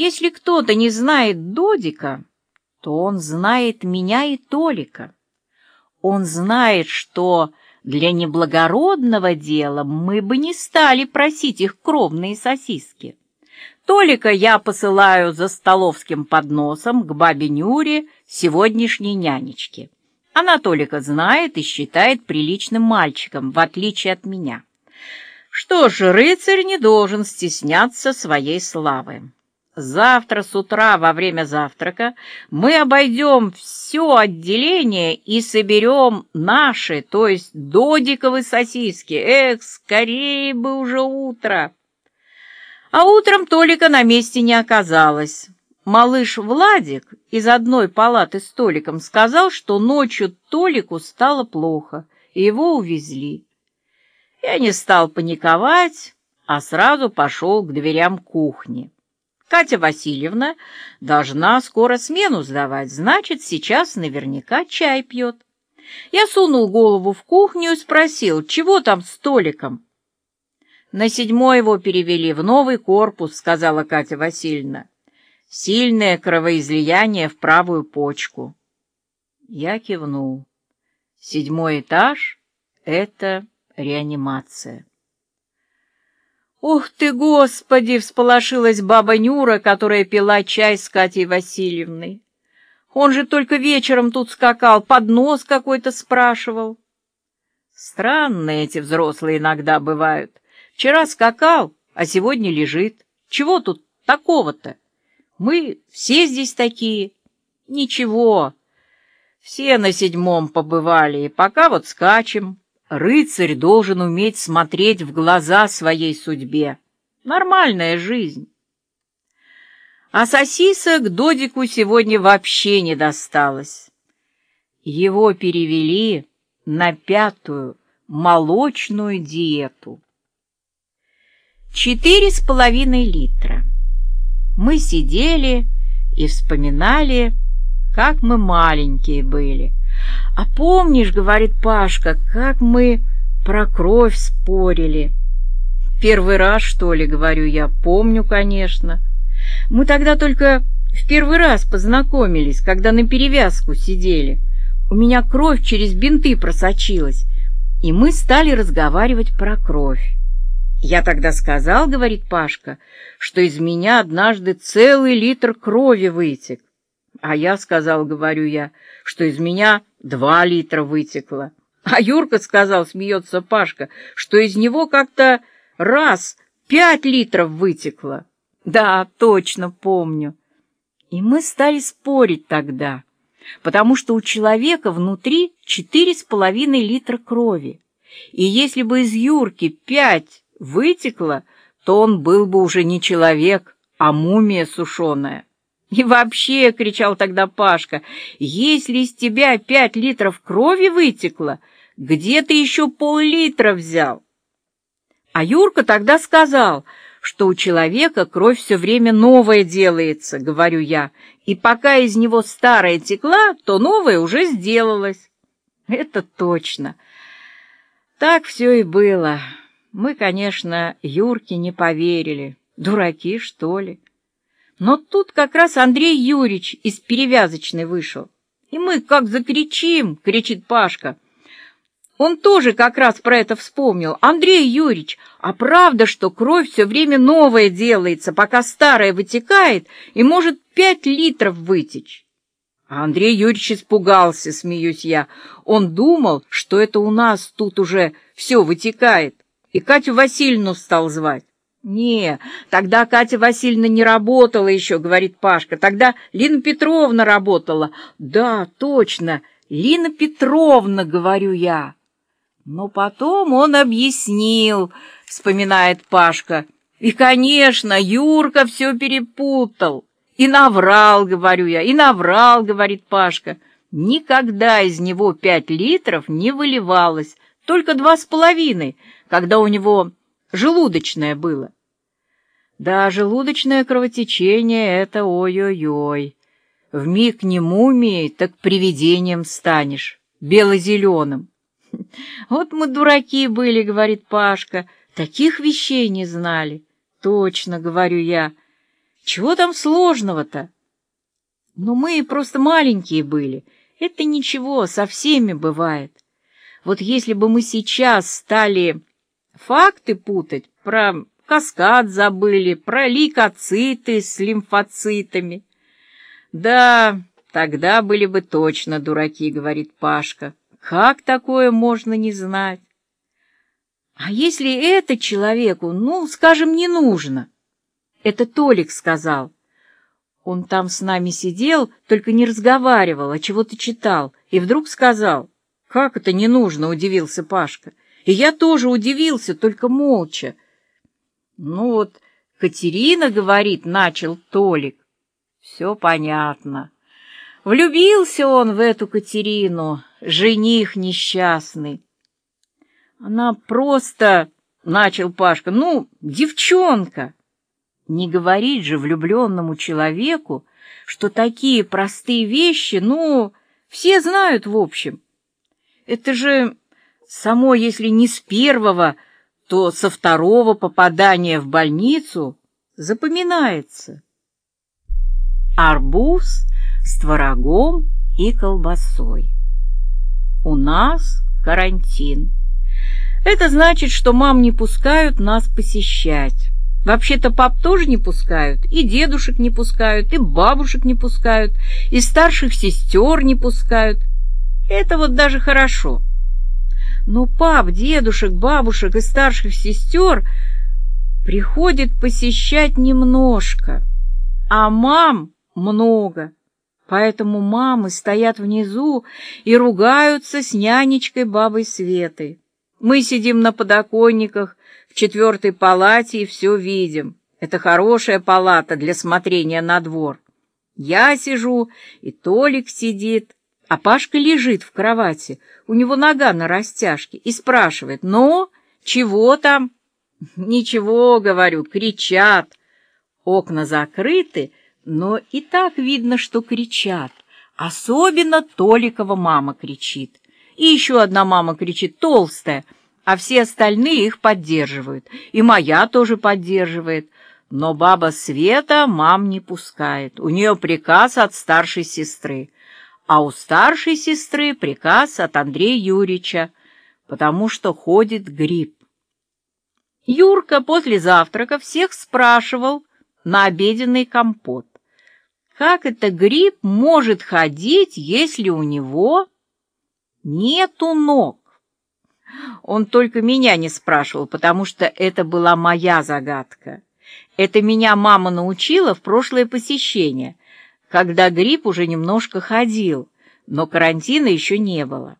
Если кто-то не знает Додика, то он знает меня и Толика. Он знает, что для неблагородного дела мы бы не стали просить их кровные сосиски. Толика я посылаю за столовским подносом к бабе Нюре, сегодняшней нянечке. Она Толика знает и считает приличным мальчиком, в отличие от меня. Что ж, рыцарь не должен стесняться своей славы. Завтра с утра во время завтрака мы обойдем все отделение и соберем наши, то есть додиковые сосиски. Эх, скорее бы уже утро! А утром Толика на месте не оказалось. Малыш Владик из одной палаты с Толиком сказал, что ночью Толику стало плохо, и его увезли. Я не стал паниковать, а сразу пошел к дверям кухни. Катя Васильевна должна скоро смену сдавать, значит, сейчас наверняка чай пьет. Я сунул голову в кухню и спросил, чего там с столиком? На седьмой его перевели в новый корпус, сказала Катя Васильевна. Сильное кровоизлияние в правую почку. Я кивнул. Седьмой этаж — это реанимация. «Ух ты, Господи!» — всполошилась баба Нюра, которая пила чай с Катей Васильевной. «Он же только вечером тут скакал, поднос какой-то спрашивал». Странные эти взрослые иногда бывают. Вчера скакал, а сегодня лежит. Чего тут такого-то? Мы все здесь такие. Ничего, все на седьмом побывали, и пока вот скачем. Рыцарь должен уметь смотреть в глаза своей судьбе. Нормальная жизнь. А сосисок Додику сегодня вообще не досталось. Его перевели на пятую молочную диету. Четыре с половиной литра. Мы сидели и вспоминали, как мы маленькие были. «А помнишь, — говорит Пашка, — как мы про кровь спорили?» «Первый раз, что ли, — говорю я, — помню, конечно. Мы тогда только в первый раз познакомились, когда на перевязку сидели. У меня кровь через бинты просочилась, и мы стали разговаривать про кровь. Я тогда сказал, — говорит Пашка, — что из меня однажды целый литр крови вытек. А я сказал, говорю я, что из меня два литра вытекло. А Юрка сказал, смеется Пашка, что из него как-то раз пять литров вытекло. Да, точно помню. И мы стали спорить тогда, потому что у человека внутри четыре с половиной литра крови. И если бы из Юрки пять вытекло, то он был бы уже не человек, а мумия сушеная. «И вообще!» — кричал тогда Пашка. «Если из тебя пять литров крови вытекло, где ты еще пол-литра взял?» А Юрка тогда сказал, что у человека кровь все время новая делается, говорю я, и пока из него старая текла, то новая уже сделалась. Это точно. Так все и было. Мы, конечно, Юрке не поверили. Дураки, что ли? Но тут как раз Андрей Юрьевич из перевязочной вышел. И мы как закричим, кричит Пашка. Он тоже как раз про это вспомнил. Андрей Юрьевич, а правда, что кровь все время новая делается, пока старая вытекает и может пять литров вытечь? А Андрей Юрьевич испугался, смеюсь я. Он думал, что это у нас тут уже все вытекает, и Катю Васильевну стал звать. «Не, тогда Катя Васильевна не работала еще», — говорит Пашка. «Тогда Лина Петровна работала». «Да, точно, Лина Петровна», — говорю я. Но потом он объяснил, — вспоминает Пашка. И, конечно, Юрка все перепутал. И наврал, говорю я, и наврал, говорит Пашка. Никогда из него пять литров не выливалось, только два с половиной, когда у него желудочное было. Да, желудочное кровотечение — это ой-ой-ой. Вмиг не мумией, так привидением станешь, бело-зеленым. Вот мы дураки были, говорит Пашка, таких вещей не знали. Точно, говорю я. Чего там сложного-то? Но мы просто маленькие были. Это ничего, со всеми бывает. Вот если бы мы сейчас стали факты путать, про каскад забыли, про лейкоциты с лимфоцитами. Да, тогда были бы точно дураки, говорит Пашка. Как такое можно не знать? А если это человеку, ну, скажем, не нужно? Это Толик сказал. Он там с нами сидел, только не разговаривал, а чего-то читал, и вдруг сказал. «Как это не нужно?» — удивился Пашка. И я тоже удивился, только молча. Ну вот, Катерина говорит, начал Толик. Все понятно. Влюбился он в эту Катерину, жених несчастный. Она просто, начал Пашка, ну, девчонка. Не говорить же влюбленному человеку, что такие простые вещи, ну, все знают в общем. Это же само, если не с первого, то со второго попадания в больницу запоминается. Арбуз с творогом и колбасой. У нас карантин. Это значит, что мам не пускают нас посещать. Вообще-то пап тоже не пускают, и дедушек не пускают, и бабушек не пускают, и старших сестер не пускают. Это вот даже хорошо. Но пап, дедушек, бабушек и старших сестер приходит посещать немножко, а мам много. Поэтому мамы стоят внизу и ругаются с нянечкой бабой Светой. Мы сидим на подоконниках в четвертой палате и все видим. Это хорошая палата для смотрения на двор. Я сижу, и Толик сидит, а Пашка лежит в кровати, у него нога на растяжке, и спрашивает, «Ну, чего там?» «Ничего, — говорю, — кричат». Окна закрыты, но и так видно, что кричат. Особенно Толикова мама кричит. И еще одна мама кричит, толстая, а все остальные их поддерживают. И моя тоже поддерживает. Но баба Света мам не пускает. У нее приказ от старшей сестры а у старшей сестры приказ от Андрея Юрьевича, потому что ходит грипп. Юрка после завтрака всех спрашивал на обеденный компот. Как это гриб может ходить, если у него нету ног? Он только меня не спрашивал, потому что это была моя загадка. Это меня мама научила в прошлое посещение — когда грипп уже немножко ходил, но карантина еще не было.